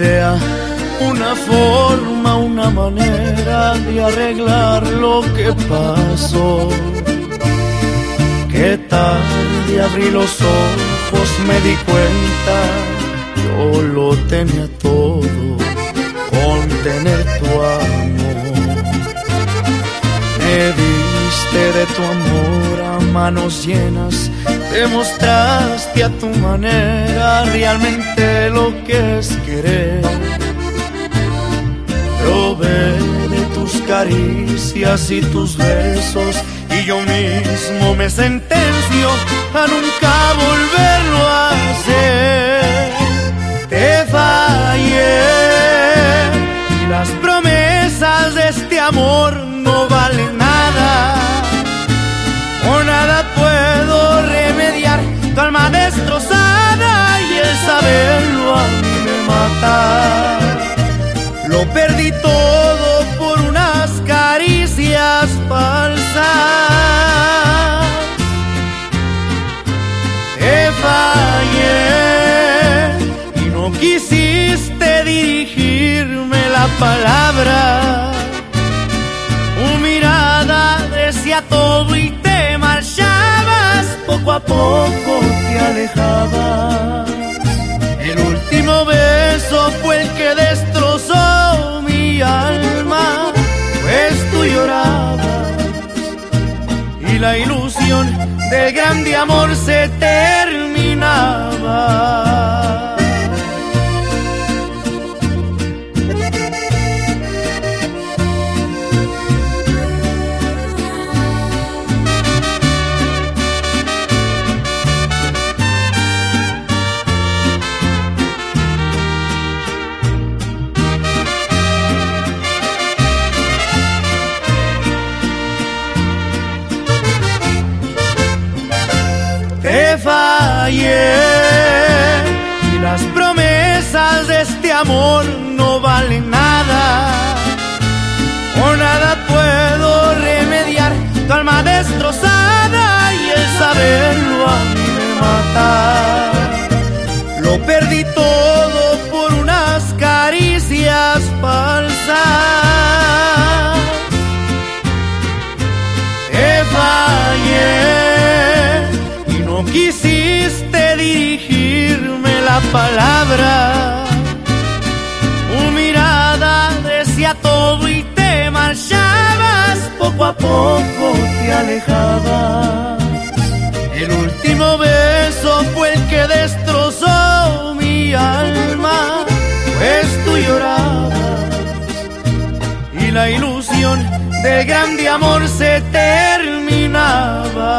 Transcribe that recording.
una forma, una manera de arreglar lo que pasó. Qué tarde abrí los ojos, me di cuenta, yo lo tenía todo con tener tu amor. Me diste de tu amor a manos llenas, demostraste a tu manera realmente lo que es querer. Probé de tus caricias y tus besos y yo mismo me sentencio a nunca volverlo a hacer. Te fallé y las promesas de este amor no valen nada. O nada puedo Lo perdí todo por unas caricias falsas. Te fallé y no quisiste dirigirme la palabra. Tu mirada decía todo y te marchabas, poco a poco te alejabas. Fue el que destrozó mi alma, pues tú llorabas y la ilusión del grande amor se terminaba. Puedo remediar tu alma destrozada y el saberlo a mí me mata. Lo perdí todo por unas caricias falsas. Te fallé y no quisiste dirigirme la palabra. Tu mirada decía todo y te marchabas, poco a poco te alejabas. El último beso fue el que destrozó mi alma, pues tú llorabas y la ilusión del grande amor se terminaba.